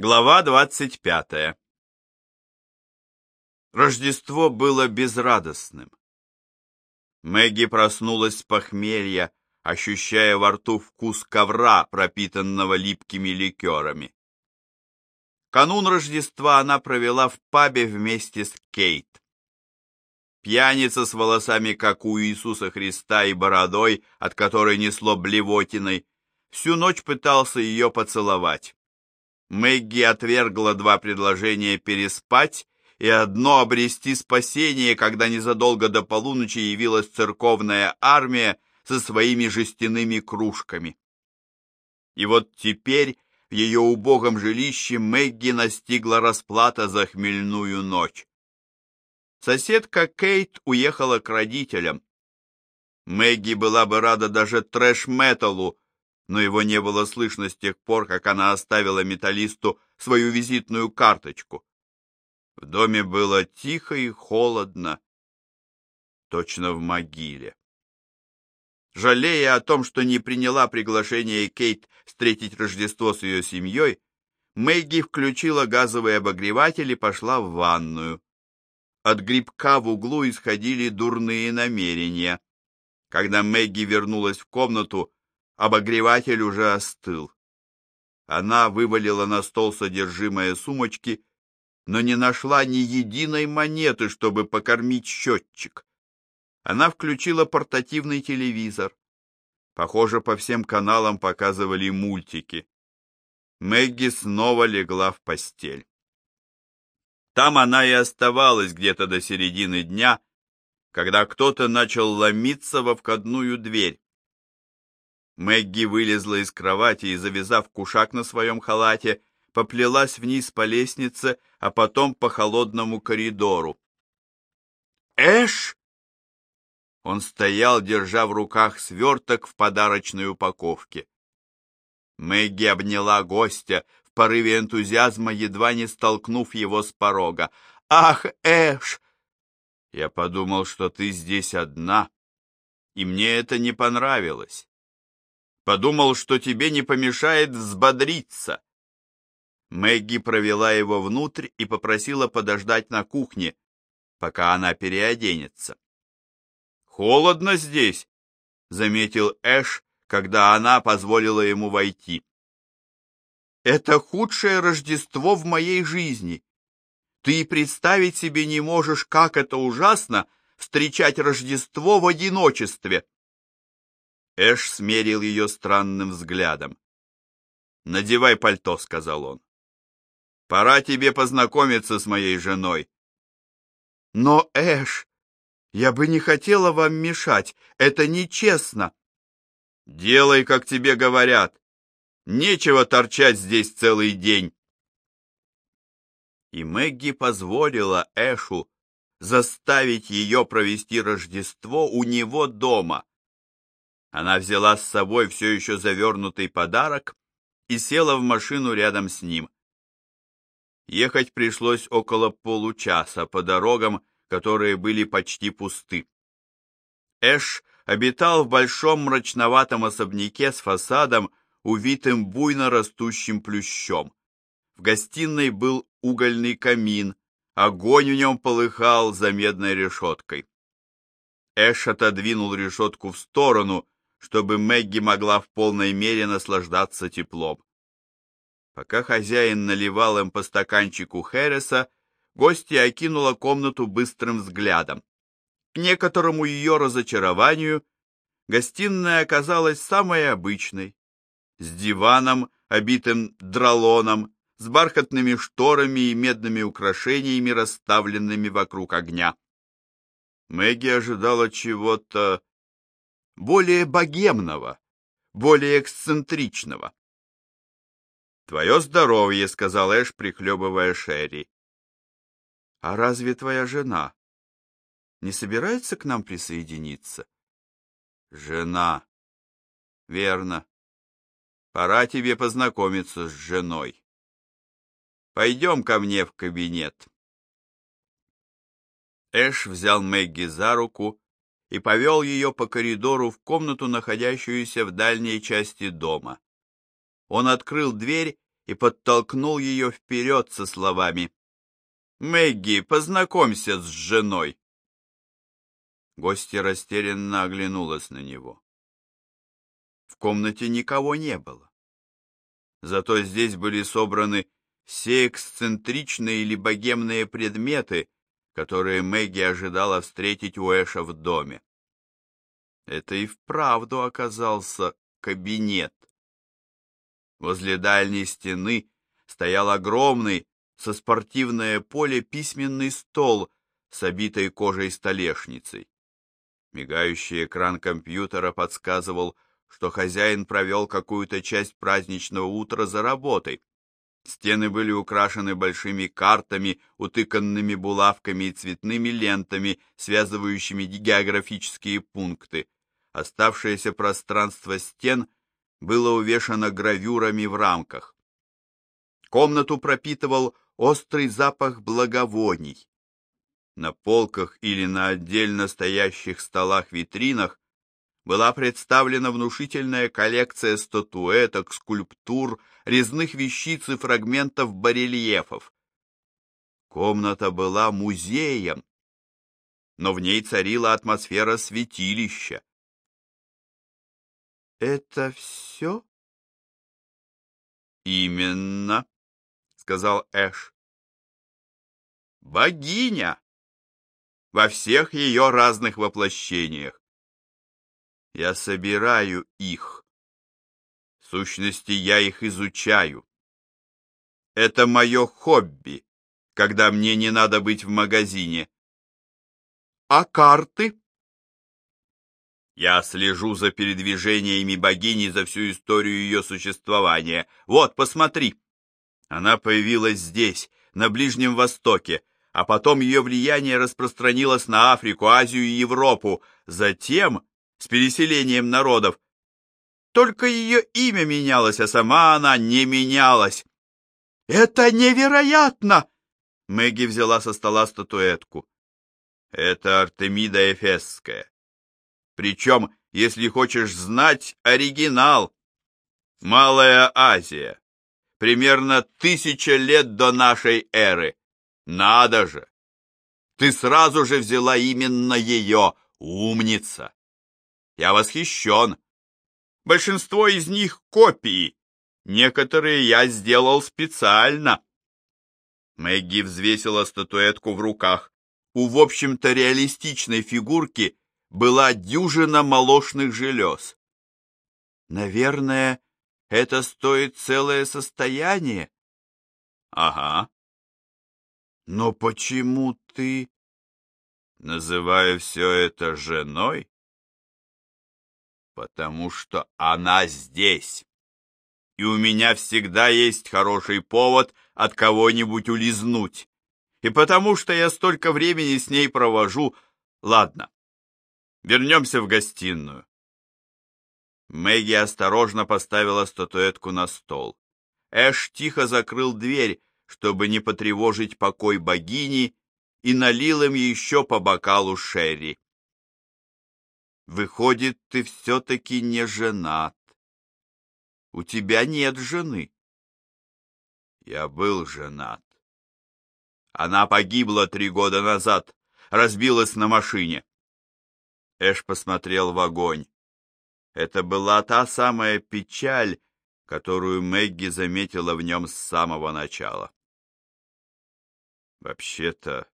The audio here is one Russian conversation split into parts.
Глава двадцать пятая Рождество было безрадостным. Мэгги проснулась с похмелья, ощущая во рту вкус ковра, пропитанного липкими ликерами. Канун Рождества она провела в пабе вместе с Кейт. Пьяница с волосами, как у Иисуса Христа, и бородой, от которой несло блевотиной, всю ночь пытался ее поцеловать. Мэгги отвергла два предложения переспать и одно обрести спасение, когда незадолго до полуночи явилась церковная армия со своими жестяными кружками. И вот теперь в ее убогом жилище Мэгги настигла расплата за хмельную ночь. Соседка Кейт уехала к родителям. Мэгги была бы рада даже трэш-металлу, но его не было слышно с тех пор, как она оставила металлисту свою визитную карточку. В доме было тихо и холодно, точно в могиле. Жалея о том, что не приняла приглашение Кейт встретить Рождество с ее семьей, Мэгги включила газовый обогреватель и пошла в ванную. От грибка в углу исходили дурные намерения. Когда Мэгги вернулась в комнату, Обогреватель уже остыл. Она вывалила на стол содержимое сумочки, но не нашла ни единой монеты, чтобы покормить счетчик. Она включила портативный телевизор. Похоже, по всем каналам показывали мультики. Мэгги снова легла в постель. Там она и оставалась где-то до середины дня, когда кто-то начал ломиться во входную дверь. Мэгги вылезла из кровати и, завязав кушак на своем халате, поплелась вниз по лестнице, а потом по холодному коридору. «Эш!» Он стоял, держа в руках сверток в подарочной упаковке. Мэгги обняла гостя, в порыве энтузиазма, едва не столкнув его с порога. «Ах, Эш!» «Я подумал, что ты здесь одна, и мне это не понравилось. Подумал, что тебе не помешает взбодриться. Мэгги провела его внутрь и попросила подождать на кухне, пока она переоденется. «Холодно здесь», — заметил Эш, когда она позволила ему войти. «Это худшее Рождество в моей жизни. Ты и представить себе не можешь, как это ужасно встречать Рождество в одиночестве». Эш смерил ее странным взглядом. «Надевай пальто», — сказал он. «Пора тебе познакомиться с моей женой». «Но, Эш, я бы не хотела вам мешать. Это нечестно». «Делай, как тебе говорят. Нечего торчать здесь целый день». И Мэгги позволила Эшу заставить ее провести Рождество у него дома. Она взяла с собой все еще завернутый подарок и села в машину рядом с ним. Ехать пришлось около получаса по дорогам, которые были почти пусты. Эш обитал в большом мрачноватом особняке с фасадом, увитым буйно растущим плющом. В гостиной был угольный камин, огонь в нем полыхал за медной решеткой. Эш отодвинул решетку в сторону, чтобы Мэгги могла в полной мере наслаждаться теплом. Пока хозяин наливал им по стаканчику Хэрриса, гостья окинула комнату быстрым взглядом. К некоторому ее разочарованию гостиная оказалась самой обычной, с диваном, обитым дролоном, с бархатными шторами и медными украшениями, расставленными вокруг огня. Мэгги ожидала чего-то более богемного, более эксцентричного. «Твое здоровье», — сказал Эш, прихлебывая Шерри. «А разве твоя жена не собирается к нам присоединиться?» «Жена. Верно. Пора тебе познакомиться с женой. Пойдем ко мне в кабинет». Эш взял Мэгги за руку и повел ее по коридору в комнату, находящуюся в дальней части дома. Он открыл дверь и подтолкнул ее вперед со словами «Мэгги, познакомься с женой». Гостья растерянно оглянулась на него. В комнате никого не было. Зато здесь были собраны все эксцентричные или богемные предметы, которые Мэгги ожидала встретить у Эша в доме. Это и вправду оказался кабинет. Возле дальней стены стоял огромный, со спортивное поле письменный стол с обитой кожей столешницей. Мигающий экран компьютера подсказывал, что хозяин провел какую-то часть праздничного утра за работой. Стены были украшены большими картами, утыканными булавками и цветными лентами, связывающими географические пункты. Оставшееся пространство стен было увешано гравюрами в рамках. Комнату пропитывал острый запах благовоний. На полках или на отдельно стоящих столах-витринах была представлена внушительная коллекция статуэток, скульптур, резных вещиц и фрагментов барельефов. Комната была музеем, но в ней царила атмосфера святилища. «Это все?» «Именно», — сказал Эш. «Богиня!» во всех ее разных воплощениях. Я собираю их. В сущности, я их изучаю. Это мое хобби, когда мне не надо быть в магазине. А карты? Я слежу за передвижениями богини за всю историю ее существования. Вот, посмотри. Она появилась здесь, на Ближнем Востоке, а потом ее влияние распространилось на Африку, Азию и Европу. Затем, с переселением народов, только ее имя менялось, а сама она не менялась. «Это невероятно!» Мэгги взяла со стола статуэтку. «Это Артемида Эфесская. Причем, если хочешь знать, оригинал. Малая Азия. Примерно тысяча лет до нашей эры. Надо же! Ты сразу же взяла именно ее, умница! Я восхищен. Большинство из них копии. Некоторые я сделал специально. Мэгги взвесила статуэтку в руках. У, в общем-то, реалистичной фигурки была дюжина молочных желез. Наверное, это стоит целое состояние. Ага. Но почему ты... Называю все это женой? Потому что она здесь. И у меня всегда есть хороший повод от кого-нибудь улизнуть. И потому что я столько времени с ней провожу... Ладно, вернемся в гостиную. Мэгги осторожно поставила статуэтку на стол. Эш тихо закрыл дверь, чтобы не потревожить покой богини, и налил им еще по бокалу шерри. Выходит, ты все-таки не женат. У тебя нет жены. Я был женат. Она погибла три года назад, разбилась на машине. Эш посмотрел в огонь. Это была та самая печаль, которую Мэгги заметила в нем с самого начала. Вообще-то,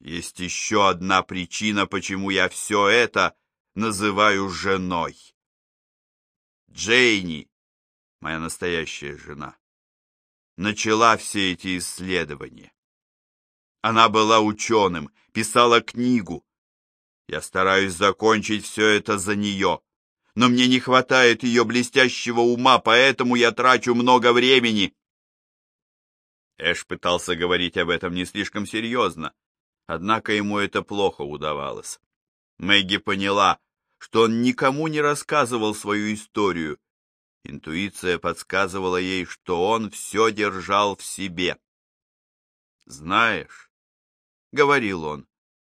есть еще одна причина, почему я все это называю женой. Джейни, моя настоящая жена, начала все эти исследования. Она была ученым, писала книгу. Я стараюсь закончить все это за нее, но мне не хватает ее блестящего ума, поэтому я трачу много времени. Эш пытался говорить об этом не слишком серьезно, однако ему это плохо удавалось. Мэгги поняла, что он никому не рассказывал свою историю. Интуиция подсказывала ей, что он все держал в себе. «Знаешь», — говорил он,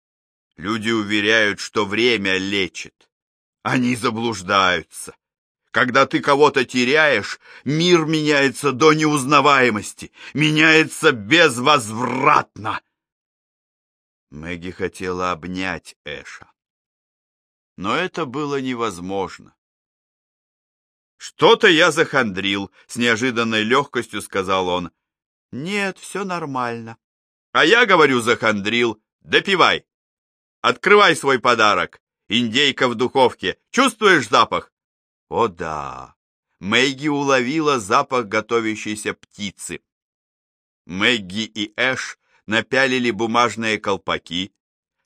— «люди уверяют, что время лечит. Они заблуждаются. Когда ты кого-то теряешь, мир меняется до неузнаваемости, меняется безвозвратно. Мэгги хотела обнять Эша. Но это было невозможно. «Что-то я захандрил», — с неожиданной легкостью сказал он. «Нет, все нормально». «А я говорю, захандрил. Допивай. Открывай свой подарок. Индейка в духовке. Чувствуешь запах?» «О да». Мэгги уловила запах готовящейся птицы. Мэгги и Эш напялили бумажные колпаки,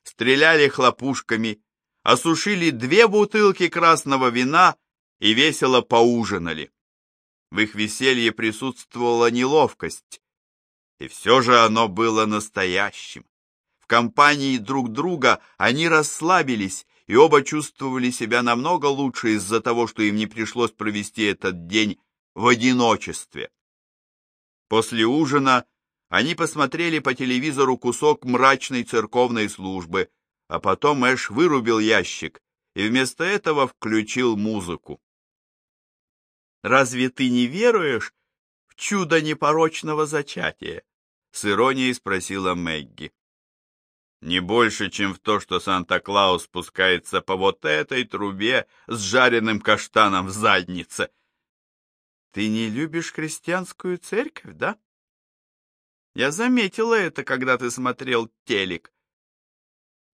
стреляли хлопушками, осушили две бутылки красного вина и весело поужинали. В их веселье присутствовала неловкость, и все же оно было настоящим. В компании друг друга они расслабились, и оба чувствовали себя намного лучше из-за того, что им не пришлось провести этот день в одиночестве. После ужина они посмотрели по телевизору кусок мрачной церковной службы, а потом Эш вырубил ящик и вместо этого включил музыку. Разве ты не веруешь в чудо непорочного зачатия? С иронией спросила Мэгги. Не больше, чем в то, что Санта-Клаус спускается по вот этой трубе с жареным каштаном в заднице. Ты не любишь христианскую церковь, да? Я заметила это, когда ты смотрел телек.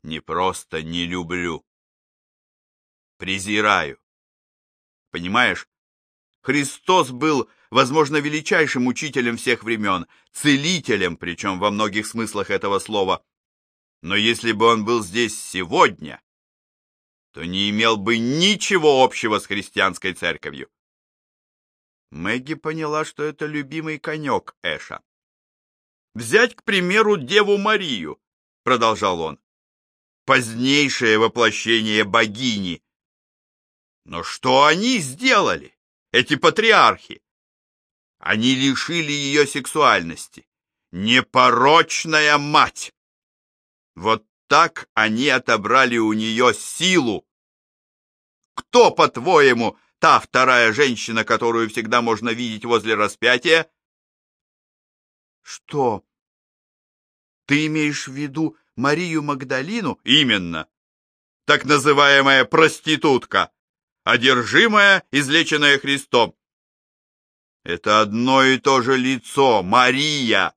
Не просто не люблю. Презираю. Понимаешь, Христос был, возможно, величайшим учителем всех времен, целителем, причем во многих смыслах этого слова. Но если бы он был здесь сегодня, то не имел бы ничего общего с христианской церковью. Мэгги поняла, что это любимый конек Эша. «Взять, к примеру, Деву Марию», — продолжал он, — «позднейшее воплощение богини». Но что они сделали? эти патриархи. Они лишили ее сексуальности. Непорочная мать! Вот так они отобрали у нее силу. Кто, по-твоему, та вторая женщина, которую всегда можно видеть возле распятия? Что? Ты имеешь в виду Марию Магдалину? Именно. Так называемая проститутка одержимая, излеченная Христом. Это одно и то же лицо, Мария.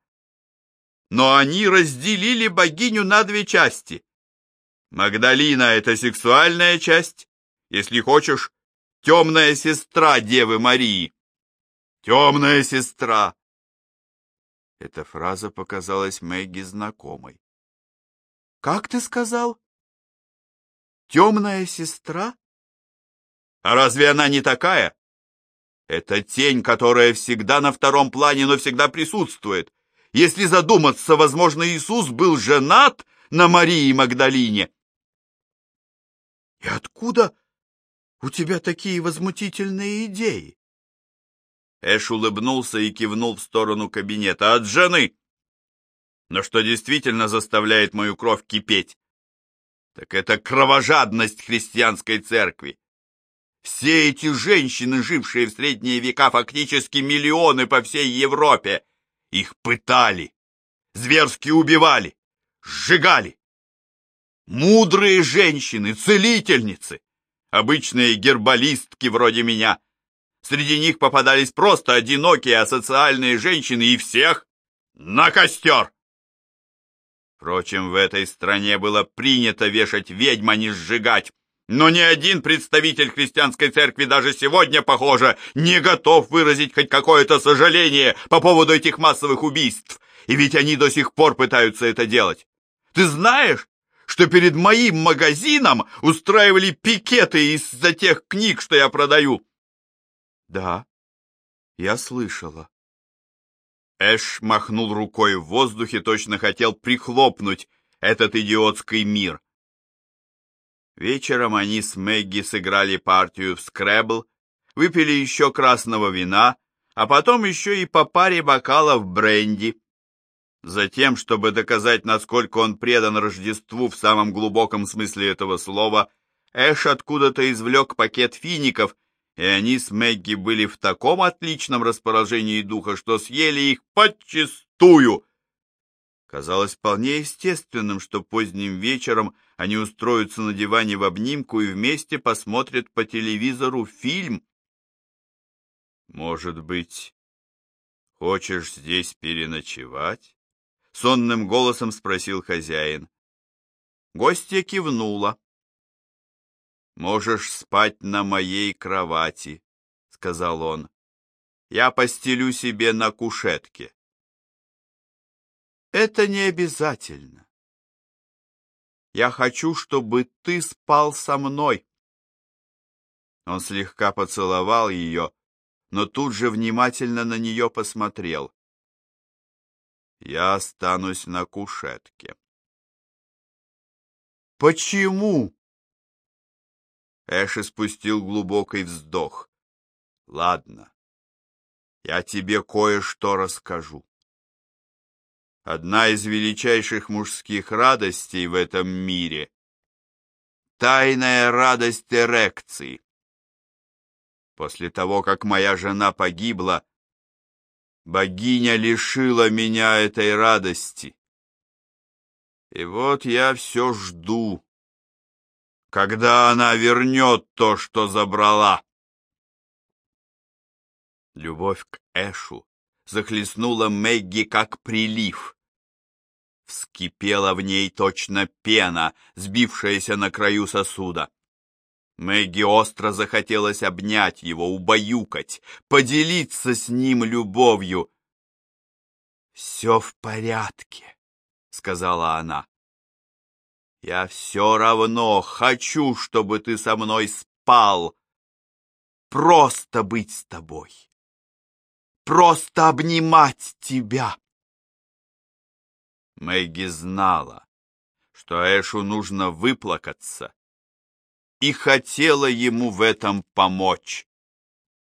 Но они разделили богиню на две части. Магдалина — это сексуальная часть, если хочешь, темная сестра Девы Марии. Темная сестра. Эта фраза показалась Мэгги знакомой. «Как ты сказал? Темная сестра?» А разве она не такая? Это тень, которая всегда на втором плане, но всегда присутствует. Если задуматься, возможно, Иисус был женат на Марии Магдалине. И откуда у тебя такие возмутительные идеи? Эш улыбнулся и кивнул в сторону кабинета. От жены! Но что действительно заставляет мою кровь кипеть, так это кровожадность христианской церкви. Все эти женщины, жившие в средние века, фактически миллионы по всей Европе, их пытали, зверски убивали, сжигали. Мудрые женщины, целительницы, обычные гербалистки вроде меня. Среди них попадались просто одинокие асоциальные женщины и всех на костер. Впрочем, в этой стране было принято вешать ведьм, а не сжигать. Но ни один представитель христианской церкви даже сегодня, похоже, не готов выразить хоть какое-то сожаление по поводу этих массовых убийств. И ведь они до сих пор пытаются это делать. Ты знаешь, что перед моим магазином устраивали пикеты из-за тех книг, что я продаю? Да, я слышала. Эш махнул рукой в воздухе, точно хотел прихлопнуть этот идиотский мир. Вечером они с Мэгги сыграли партию в скребл, выпили еще красного вина, а потом еще и по паре бокалов бренди. Затем, чтобы доказать, насколько он предан Рождеству в самом глубоком смысле этого слова, Эш откуда-то извлек пакет фиников и они с Мэгги были в таком отличном расположении духа, что съели их подчистую. Казалось вполне естественным, что поздним вечером они устроятся на диване в обнимку и вместе посмотрят по телевизору фильм. «Может быть, хочешь здесь переночевать?» — сонным голосом спросил хозяин. Гостья кивнула. «Можешь спать на моей кровати», — сказал он. «Я постелю себе на кушетке». «Это не обязательно. Я хочу, чтобы ты спал со мной». Он слегка поцеловал ее, но тут же внимательно на нее посмотрел. «Я останусь на кушетке». «Почему?» Эш испустил глубокий вздох. «Ладно, я тебе кое-что расскажу. Одна из величайших мужских радостей в этом мире — тайная радость эрекции. После того, как моя жена погибла, богиня лишила меня этой радости. И вот я все жду, когда она вернет то, что забрала. Любовь к Эшу захлестнула Мэгги как прилив. Вскипела в ней точно пена, сбившаяся на краю сосуда. Мэгги остро захотелось обнять его, убаюкать, поделиться с ним любовью. «Все в порядке», — сказала она. «Я все равно хочу, чтобы ты со мной спал. Просто быть с тобой. Просто обнимать тебя». Мэгги знала, что Эшу нужно выплакаться, и хотела ему в этом помочь.